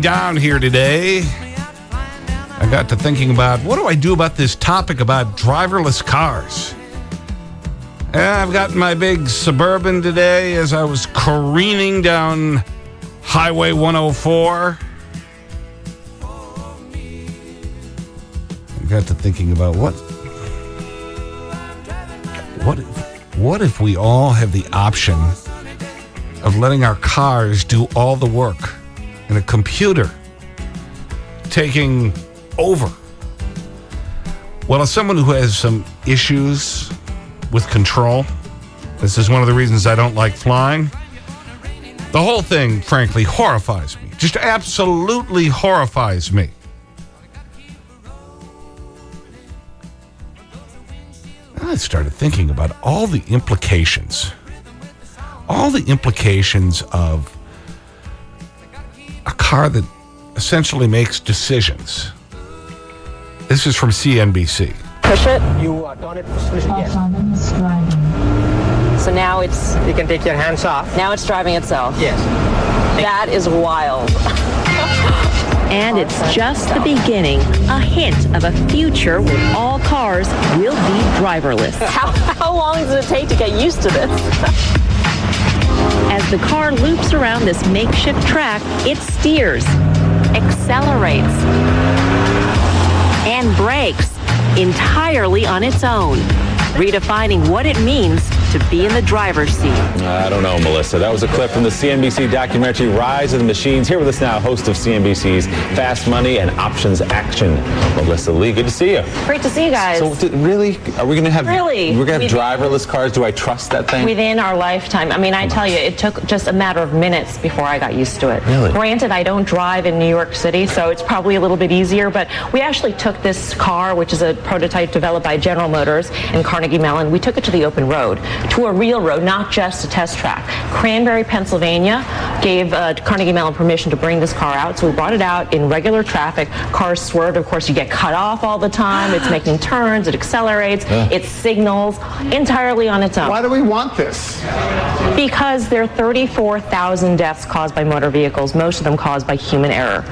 Driving down here today, I got to thinking about what do I do about this topic about driverless cars? I've got my big Suburban today as I was careening down Highway 104. I got to thinking about what what what if we all have the option of letting our cars do all the work and a computer taking over. Well, as someone who has some issues with control, this is one of the reasons I don't like flying. The whole thing, frankly, horrifies me. Just absolutely horrifies me. I started thinking about all the implications all the implications of car that essentially makes decisions. This is from CNBC. push it. You uh, turn it, push it, yes. Autonomous driving. So now it's You can take your hands off. now it's driving itself. Yes. That is wild. And it's just the beginning, a hint of a future where all cars will be driverless. How, how long does it take to get used to this? As the car loops around this makeshift track, it steers Accelerates. and brakes entirely on its own, redefining what it means to be in the driver's seat. I don't know, Melissa. That was a clip from the CNBC documentary Rise of the Machines. Here with us now, host of CNBC's Fast Money and Options Action, Melissa Lee. Good to see you. Great to see you guys. So, d- really, are we going to have Really? We're going to have Within- driverless cars. Do I trust that thing? Within our lifetime, I mean, I tell you, it took just a matter of minutes before I got used to it. Really? Granted, I don't drive in New York City, so it's probably a little bit easier, but we actually took this car, which is a prototype developed by General Motors in Carnegie Mellon, we took it to the open road, to a real road, not just a test track. Cranberry, Pennsylvania gave uh, Carnegie Mellon permission to bring this car out, so we brought it out in regular traffic. Cars swerved, of course, you get cut off all the time. It's making turns, it accelerates, it signals entirely on its own. Why do we want this? Because there are 34,000 deaths caused by motor vehicles, most of them caused by human error.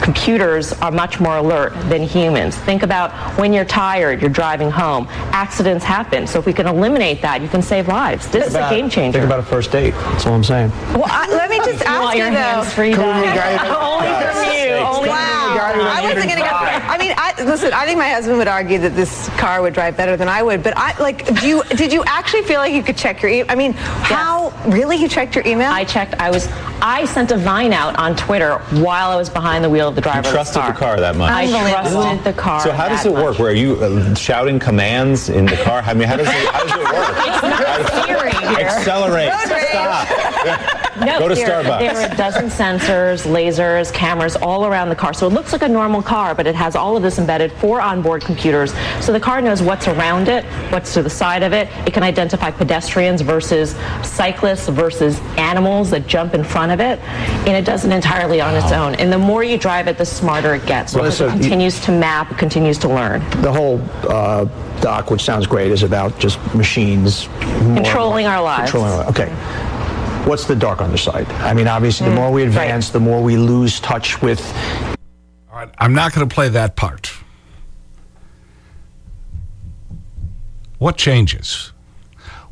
S- Computers are much more alert than humans. Think about when you're tired, you're driving home. Accidents happen. So if we can eliminate that, you can save lives. This is a game changer. Think about a first date. That's all I'm saying. Well, I, let me just you ask want you your though. hands free, Can we Only from you. Only Wow. Guy who I wasn't gonna go. drive. I mean, I, listen. I think my husband would argue that this car would drive better than I would. But I like. Do you? Did you actually feel like you could check your? E- I mean, how really? You checked your email? I checked. I was. I sent a vine out on Twitter while I was behind the wheel of the driver. You trusted the car that much. I trusted the car. so how does it work? much. Where are you uh, shouting commands in the car? I mean, how does it, how does it work? It's not steering. Accelerate. Stop. No, Go to there, Starbucks. There are a dozen sensors, lasers, cameras all around the car. So it looks like a normal car, but it has all of this embedded, four onboard computers. So the car knows what's around it, what's to the side of it. It can identify pedestrians versus cyclists versus animals that jump in front of it. And it does it entirely on its own. And the more you drive it, the smarter it gets. Well, so it you- continues to map, continues to learn. The whole uh, doc, which sounds great, is about just machines Controlling our lives. Controlling our Okay. What's the dark underside? I mean, obviously, Mm, the more we advance, the more we lose touch with All right, I'm not going to play that part. What changes?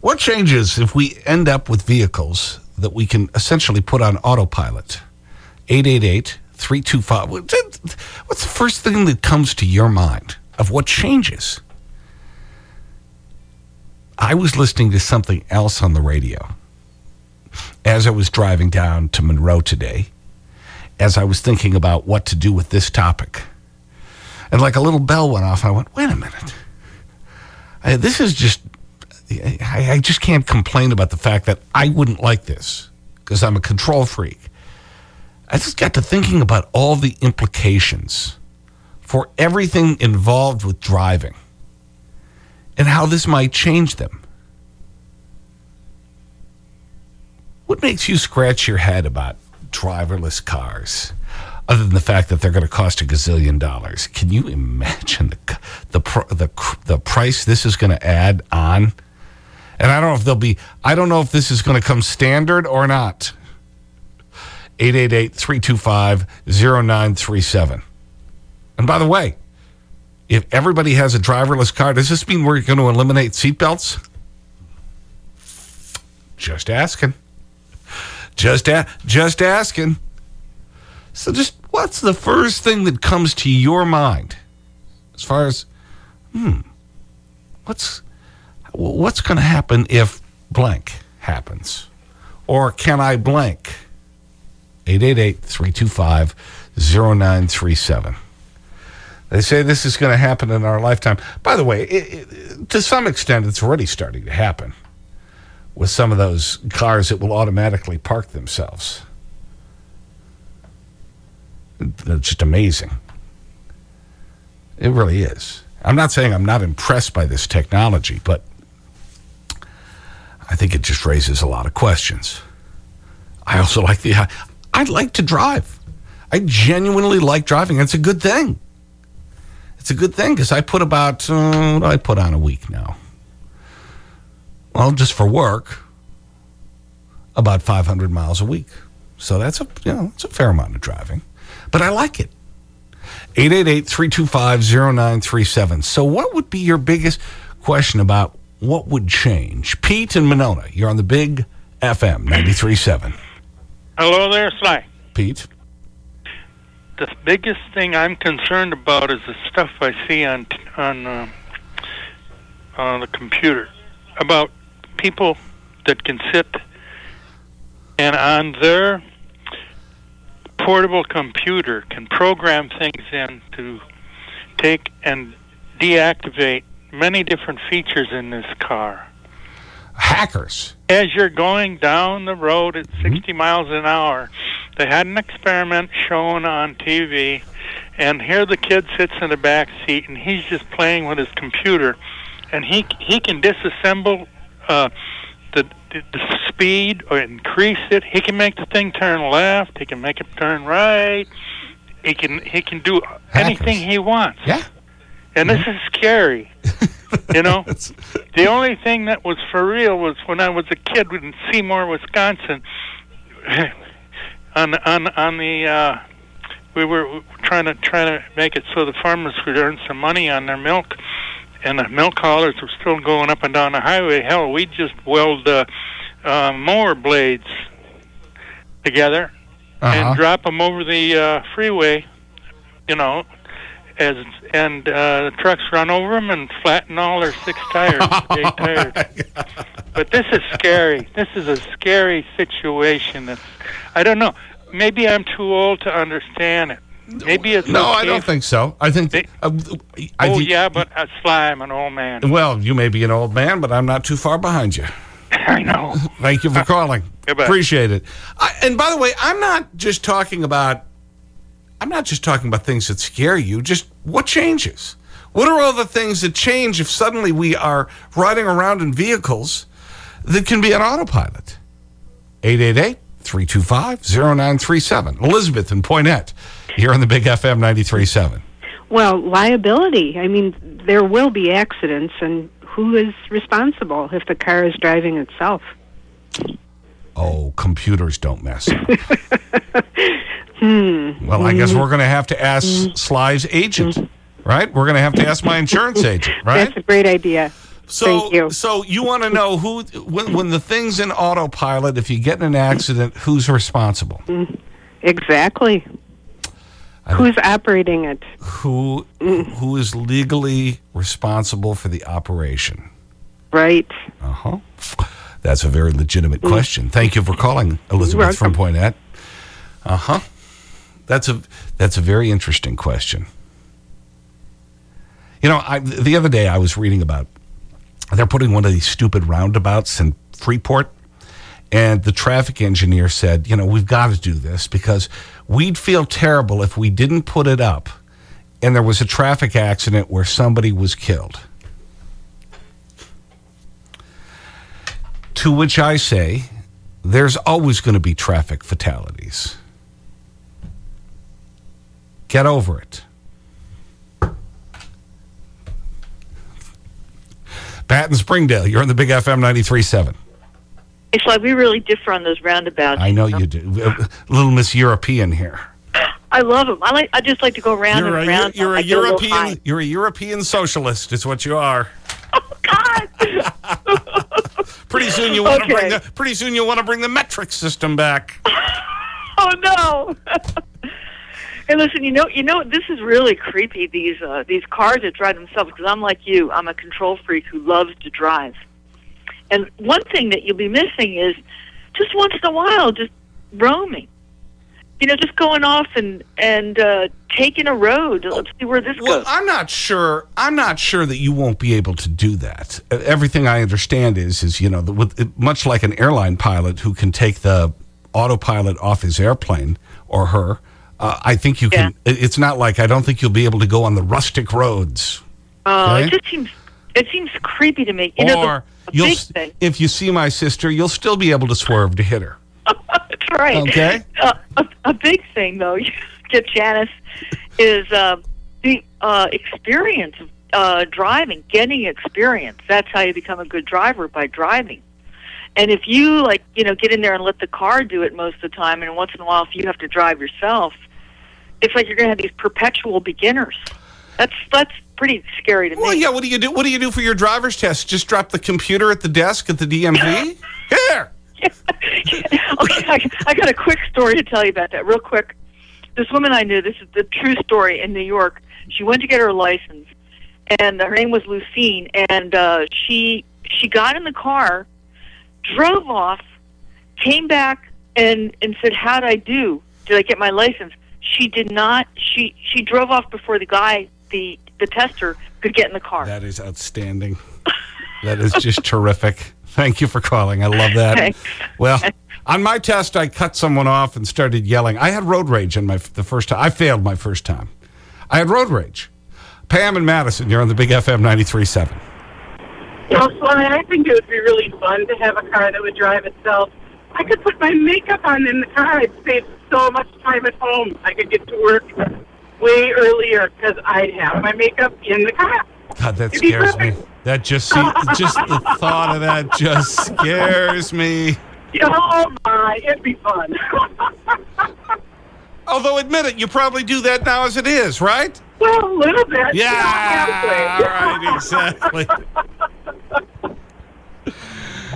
What changes if we end up with vehicles that we can essentially put on autopilot? 888 325. What's the first thing that comes to your mind of what changes? I was listening to something else on the radio as I was driving down to Monroe today. as I was thinking about what to do with this topic. And like a little bell went off, I went, wait a minute. I, this is just, I, I just can't complain about the fact that I wouldn't like this because I'm a control freak. I just got to thinking about all the implications for everything involved with driving and how this might change them. What makes you scratch your head about driverless cars other than the fact that they're going to cost a gazillion dollars? Can you imagine the, the, the, the price this is going to add on? And I don't know if they'll be, I don't know if this is going to come standard or not. 888 325 0937. And by the way, if everybody has a driverless car, does this mean we're going to eliminate seatbelts? Just asking. Just, a just asking. So, just what's the first thing that comes to your mind as far as, hmm, what's, what's going to happen if blank happens? Or can I blank? 888 325 0937. They say this is going to happen in our lifetime. By the way, it, it, to some extent, it's already starting to happen with some of those cars that will automatically park themselves. It's just amazing. It really is. I'm not saying I'm not impressed by this technology, but I think it just raises a lot of questions. I also like the, I like to drive. I genuinely like driving. It's a good thing. It's a good thing because I put about, uh, what do I put on a week now? Well, just for work, about 500 miles a week. So that's a, you know, it's a fair amount of driving. But I like it. 888 325 0937. So, what would be your biggest question about what would change? Pete and Monona, you're on the big FM 937. Hello there, Sly. Pete. The biggest thing I'm concerned about is the stuff I see on on uh, on the computer about people that can sit and on their portable computer can program things in to take and deactivate many different features in this car. Hackers. As you're going down the road at hmm? 60 miles an hour, they had an experiment shown on TV, and here the kid sits in the back seat and he's just playing with his computer, and he he can disassemble uh, the, the the speed or increase it. He can make the thing turn left. He can make it turn right. He can he can do anything he wants. Yeah. And this is scary. you know, the only thing that was for real was when I was a kid in Seymour, Wisconsin. on on on the uh, we were trying to trying to make it so the farmers could earn some money on their milk, and the milk haulers were still going up and down the highway. Hell, we just weld uh, uh, mower blades together Uh-huh. and drop them over the uh, freeway. You know, as and uh, the trucks run over them and flatten all their six tires, eight tires. But this is scary. This is a scary situation. That's, I don't know. Maybe I'm too old to understand it. Maybe it's No, I don't think so. I think. uh, I oh yeah, but uh, Sly, I'm an old man. Well, you may be an old man, but I'm not too far behind you. I know. Thank you for calling. Goodbye. Appreciate it. I, and by the way, I'm not just talking about, I'm not just talking about things that scare you, just what changes? What are all the things that change if suddenly we are riding around in vehicles that can be on autopilot? 888-325-0937. Elizabeth and Poynette, here on the Big FM 93.7. Well, liability. I mean, there will be accidents, and who is responsible if the car is driving itself? Oh, computers don't mess up. Hmm. Well, I guess we're mm-hmm. going to have to ask mm-hmm. Sly's agent, mm-hmm. right? We're going to have to ask my insurance agent, right? That's a great idea. So, you. So you want to know who, when, when the thing's in autopilot, if you get in an accident, who's responsible? Exactly. Who's operating it? Who, who is legally responsible for the operation? Right. Uh-huh. That's a very legitimate question. Thank you for calling, Elizabeth from Poynette. Uh-huh. That's a, that's a very interesting question. You know, I, the other day I was reading about, they're putting one of these stupid roundabouts in Freeport. And the traffic engineer said, you know, we've got to do this because we'd feel terrible if we didn't put it up and there was a traffic accident where somebody was killed. To which I say, there's always going to be traffic fatalities. Get over it. Pat and Springdale, you're on the Big FM 93.7. It's like we really differ on those roundabouts. I know you do. A little Miss European here. I love them. I like. I just like to go round You're and a, round. you're a I get little European. high. You're a European socialist. Is what you are. Oh, God. pretty soon you want to bring Okay. the. Pretty soon you want to bring the metric system back. Oh no! hey, listen. You know. You know. This is really creepy. These uh, these cars that drive themselves. Because I'm like you. I'm a control freak who loves to drive. And one thing that you'll be missing is just once in a while, just roaming. You know, just going off and and uh, taking a road. Let's see where this Well, goes. I'm not sure. I'm not sure that you won't be able to do that. Everything I understand is, is you know, with, much like an airline pilot who can take the autopilot off his airplane or her. Uh, I think you can. it- It's not like I don't think you'll be able to go on the rustic roads. Oh, Okay. it just seems it seems creepy to me. You or the, the you'll, big s- thing. if you see my sister, you'll still be able to swerve to hit her. That's right. Okay. Uh, a, a big thing, though, you get Janice, is uh, the uh, experience of uh, driving, getting experience. That's how you become a good driver by driving. And if you like, you know, get in there and let the car do it most of the time, and once in a while, if you have to drive yourself, it's like you're going to have these perpetual beginners. That's that's pretty scary to me. Well, yeah. What do you do? What do you do for your driver's test? Just drop the computer at the desk at the DMV. Here. okay, I, I got a quick story to tell you about that, real quick. This woman I knew, this is the true story in New York. She went to get her license, and her name was Lucine, and uh, she she got in the car, drove off, came back, and and said, "How'd I do? Did I get my license?" She did not. She she drove off before the guy, the the tester, could get in the car. That is outstanding. that is just terrific. Thank you for calling. I love that. Thanks. Well, on my test, I cut someone off and started yelling. I had road rage in my the first time. I failed my first time. I had road rage. Pam and Madison, you're on the Big FM 93.7. Well, Sly, I think it would be really fun to have a car that would drive itself. I could put my makeup on in the car. I'd save so much time at home. I could get to work way earlier because I'd have my makeup in the car. God, that It'd scares me. That just, see, just the thought of that just scares me. Oh my, it'd be fun. Although, admit it, you probably do that now as it is, right? well, a little bit. Yeah, halfway. right, exactly.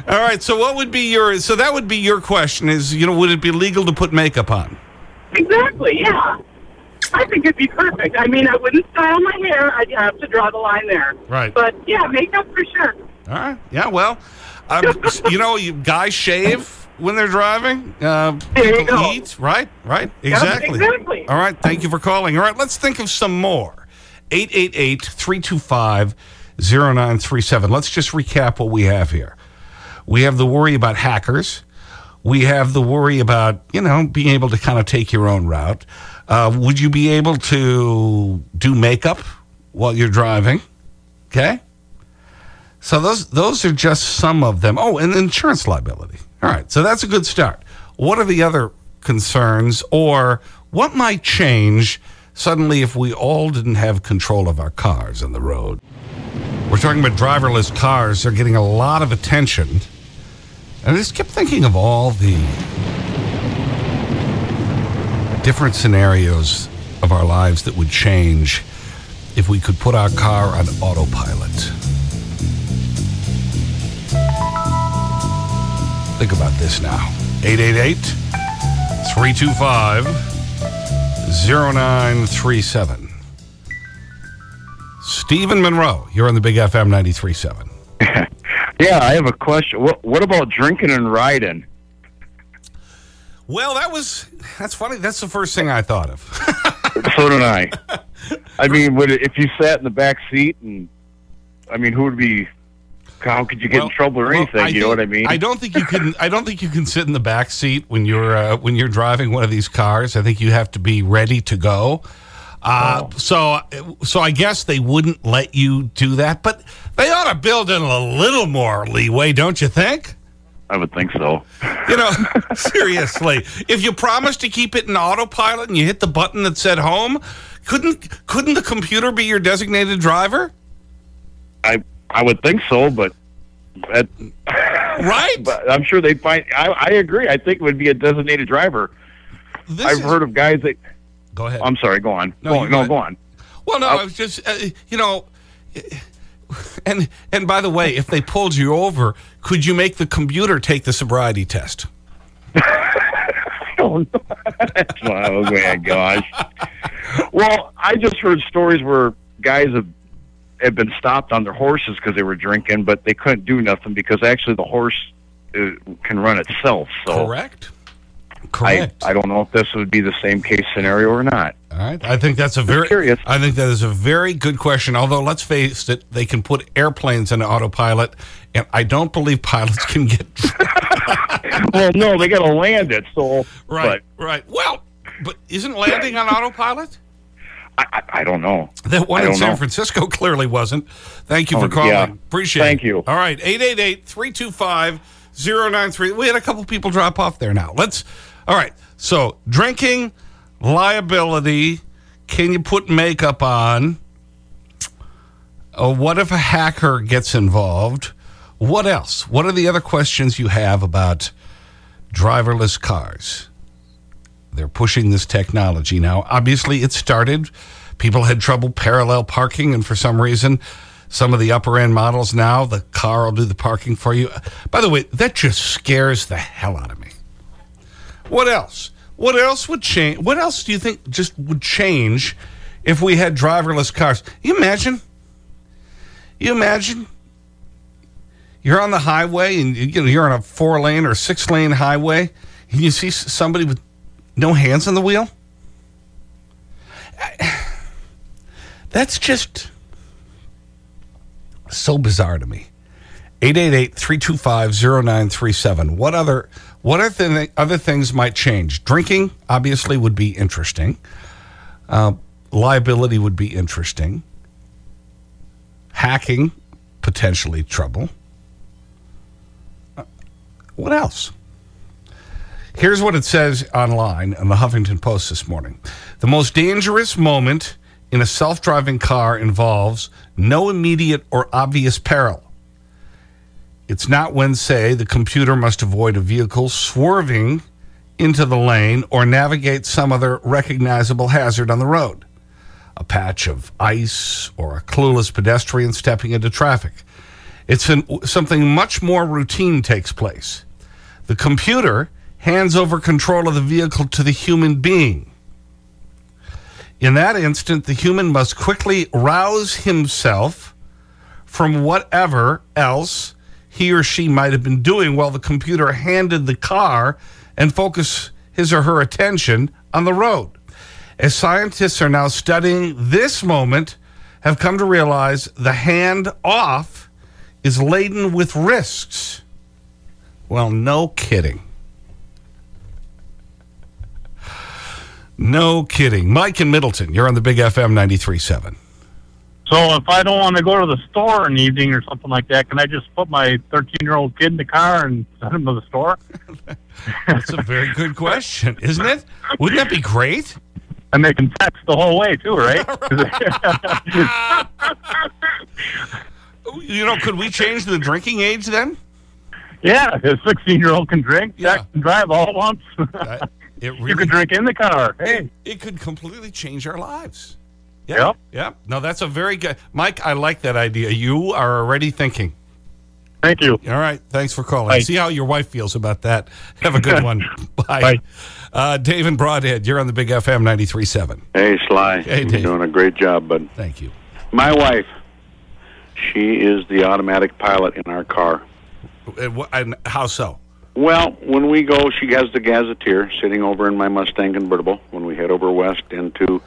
All right, so what would be your, so that would be your question is, you know, would it be legal to put makeup on? Exactly, yeah. I think it'd be perfect. I mean, I wouldn't style my hair. I'd have to draw the line there. Right. But yeah, makeup for sure. All right, yeah, well, um, you know, you guys shave when they're driving. Uh, people eat, right? Right, Yep, exactly. exactly. All right, thank you for calling. All right, let's think of some more. 888-325-0937. Let's just recap what we have here. We have the worry about hackers. We have the worry about, you know, being able to kind of take your own route. Uh, would you be able to do makeup while you're driving? Okay. So those, those are just some of them. Oh, and insurance liability. All right. So that's a good start. What are the other concerns or what might change suddenly if we all didn't have control of our cars on the road? We're talking about driverless cars. They're getting a lot of attention. And I just kept thinking of all the different scenarios of our lives that would change if we could put our car on autopilot. Think about this now. 888 325 0937. Stephen Monroe, you're on the Big FM 93.7. Yeah, I have a question. What, what about drinking and riding? Well, that was, that's funny. That's the first thing I thought of. so did I. I mean, would it, if you sat in the back seat and, I mean, who would be, how could you get Well- in trouble or well, anything? you know what I mean? I don't think you can. I don't think you can sit in the back seat when you're uh, when you're driving one of these cars. I think you have to be ready to go. Uh, Oh. So, so I guess they wouldn't let you do that, but they ought to build in a little more leeway, don't you think? I would think so. You know, seriously, if you promised to keep it in autopilot and you hit the button that said home, couldn't couldn't the computer be your designated driver? I I would think so, but that, right. But I'm sure they'd find. I, I agree. I think it would be a designated driver. I've heard of guys that. Go ahead. I'm sorry. Go on. No, go on. No, go on. Well, no, I was just, uh, you know, and and by the way, if they pulled you over, could you make the computer take the sobriety test? Oh, no. oh my gosh. Well, I just heard stories where guys have have been stopped on their horses because they were drinking, but they couldn't do nothing because actually the horse uh, can run itself. So Correct. I, Correct. I don't know if this would be the same case scenario or not. All right. I think that's a very curious. I think that is a very good question. Although let's face it, they can put airplanes in autopilot, and I don't believe pilots can get well, no, they got to land it. So right. Right. Well, but isn't landing on autopilot? I, I, I don't know. That one in San know. Francisco clearly wasn't. Thank you oh, for Oh, calling. yeah. Appreciate Thank it. you. All right, 888-325-093. We had a couple people drop off there now. Let's, all right, so drinking, liability, can you put makeup on? Uh, what if a hacker gets involved? What else? What are the other questions you have about driverless cars? They're pushing this technology now. Obviously, it started. People had trouble parallel parking, and for some reason, some of the upper end models now, the car will do the parking for you. By the way, that just scares the hell out of me. What else? What else would change? What else do you think just would change if we had driverless cars? You imagine? You imagine? You're on the highway and you know, you're on a four lane or six lane highway and you see somebody with no hands on the wheel? That's just so bizarre to me. 888-325-0937. What other, thi- other things might change? Drinking, obviously, would be interesting. Uh, liability would be interesting. Hacking, potentially trouble. Uh, What else? Here's what it says online on the Huffington Post this morning. The most dangerous moment in a self driving car involves no immediate or obvious peril. It's not when, say, the computer must avoid a vehicle swerving into the lane or navigate some other recognizable hazard on the road. A patch of ice or a clueless pedestrian stepping into traffic. It's an, something much more routine takes place. The computer hands over control of the vehicle to the human being. In that instant, the human must quickly rouse himself from whatever else he or she might have been doing while the computer handed the car and focus his or her attention on the road. As scientists are now studying this moment, have come to realize the hand off is laden with risks. Well, no kidding. No kidding. Mike in Middleton, you're on the Big FM 93.7. So if I don't want to go to the store in the evening or something like that, can I just put my 13 year old kid in the car and send him to the store? That's a very good question, isn't it? Wouldn't that be great? And they can text the whole way too, right? You know, could we change the drinking age then? yeah, a 16 year old can drink, text, and drive all at once. It you can drink in the car. Hey. It could completely change our lives. Yep. Yep. No, that's a very good. Mike, I like that idea. You are already thinking. Thank you. All right. Thanks for calling. Bye. See how your wife feels about that. Have a good one. Bye. Bye. Uh, Dave and Brodhead, you're on the Big FM 93.7. Hey, Sly. Hey, You're Dave. doing a great job, bud. Thank you. My wife, she is the automatic pilot in our car. And, and how so? Well, when we go, she has the gazetteer sitting over in my Mustang convertible when we head over west into,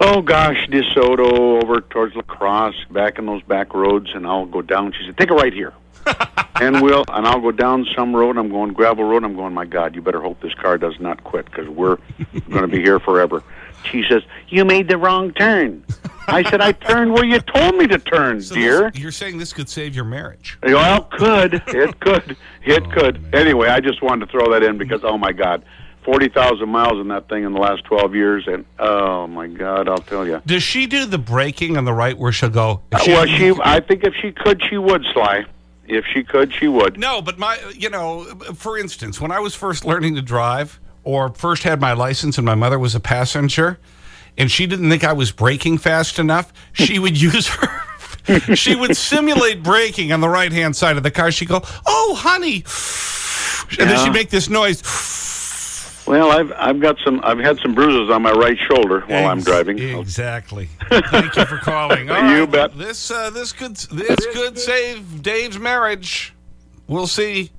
oh gosh, DeSoto, over towards La Crosse, back in those back roads, and I'll go down. She said, take it right here. and we'll, and I'll go down some road. I'm going gravel road. I'm going, my God, you better hope this car does not quit because we're going to be here forever. She says, you made the wrong turn. I said, I turned where you told me to turn, So dear. this- you're saying this could save your marriage. Well, could it could it oh, could. Anyway, I just wanted to throw that in because oh my God, forty thousand miles in that thing in the last twelve years, and oh my God, I'll tell you. Does she do the braking on the right where she'll go? if well, she I think if she could, she would Sly. If she could, she would. No, but my, you know, for instance, when I was first learning to drive or first had my license and my mother was a passenger and she didn't think I was braking fast enough, she would use her, she would simulate braking on the right hand side of the car. She'd go, Oh, honey. And then she'd make this noise. Well, I've I've got some I've had some bruises on my right shoulder while I'm driving. Exactly. Thank you for calling. All You right. bet. This, uh, this, could, this could save Dave's marriage. We'll see.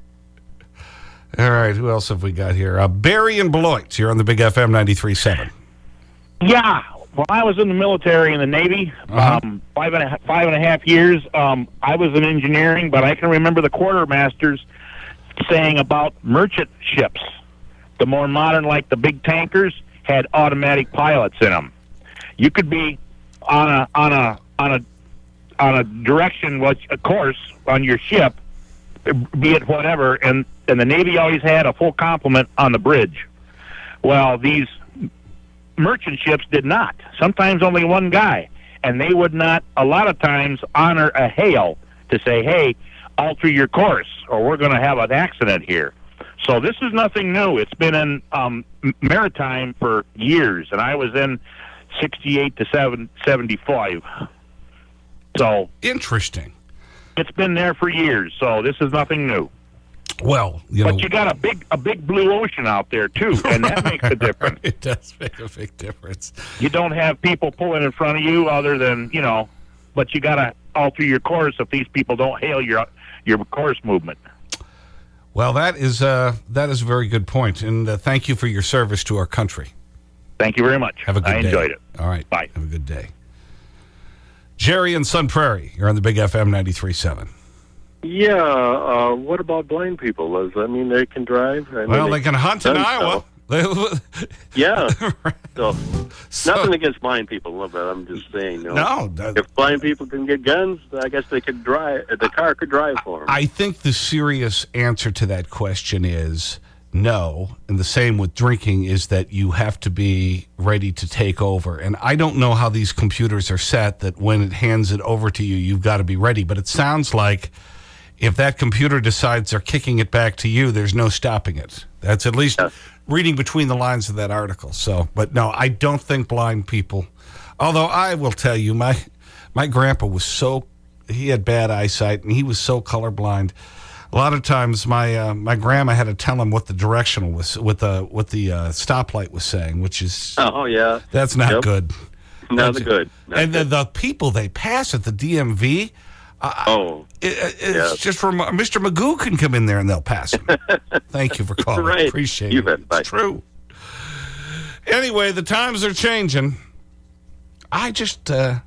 All right. Who else have we got here? Uh, Barry and Beloit. You're on the Big FM 93.7. Yeah. When I was in the military in the Navy, Uh-huh. um, five and a half, five and a half years, um, I was in engineering, but I can remember the quartermasters saying about merchant ships. The more modern, like the big tankers, had automatic pilots in them. You could be on a on a on a on a direction, which a course on your ship, be it whatever, and and the Navy always had a full complement on the bridge. Well, these merchant ships did not. Sometimes only one guy, and they would not. A lot of times honor a hail to say, "Hey, alter your course, or we're going to have an accident here." So this is nothing new. It's been in um, maritime for years, and I was in '68 to 7, 75. So interesting. It's been there for years, so this is nothing new. Well, you but know, you got a big a big blue ocean out there too, and that makes a difference. it does make a big difference. You don't have people pulling in front of you, other than you know, but you got to alter your course if these people don't hail your your course movement. Well, that is, uh, that is a very good point. And uh, thank you for your service to our country. Thank you very much. Have a good I day. enjoyed it. All right. Bye. Have a good day. Jerry in Sun Prairie. You're on the Big FM 93.7. Yeah. Uh, what about blind people? Does that mean they can drive? I mean, Well, they can hunt in done Iowa. so. yeah. So, nothing against blind people, but I'm just saying. You know, No, if blind people can get guns, I guess they could drive. The car could drive for them. I think the serious answer to that question is no. And the same with drinking is that you have to be ready to take over. And I don't know how these computers are set that when it hands it over to you, you've got to be ready. But it sounds like if that computer decides they're kicking it back to you, there's no stopping it. That's at least reading between the lines of that article. So, but no, I don't think blind people, although I will tell you, my, my grandpa was so, he had bad eyesight and he was so colorblind. A lot of times my, uh, my grandma had to tell him what the directional was, what the, what the uh, stoplight was saying, which is, Oh yeah. that's not Yep. good. Not That's- good. Not and the, the people they pass at the DMV, oh, it, it's just for Mr. Magoo can come in there and they'll pass him. Thank you for calling. Right. Appreciate You it. bet. It's true. Anyway, the times are changing. I just, uh,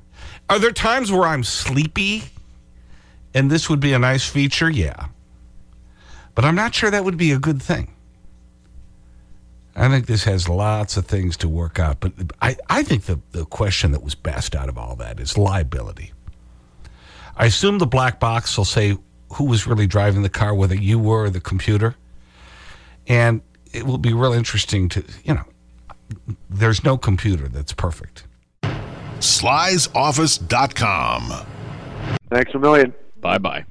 are there times where I'm sleepy and this would be a nice feature? Yeah. But I'm not sure that would be a good thing. I think this has lots of things to work out. But I, I think the, the question that was best out of all that is liability. I assume the black box will say who was really driving the car, whether you were or the computer. And it will be real interesting to, you know, there's no computer that's perfect. Sly'sOffice.com. Thanks a million. Bye bye.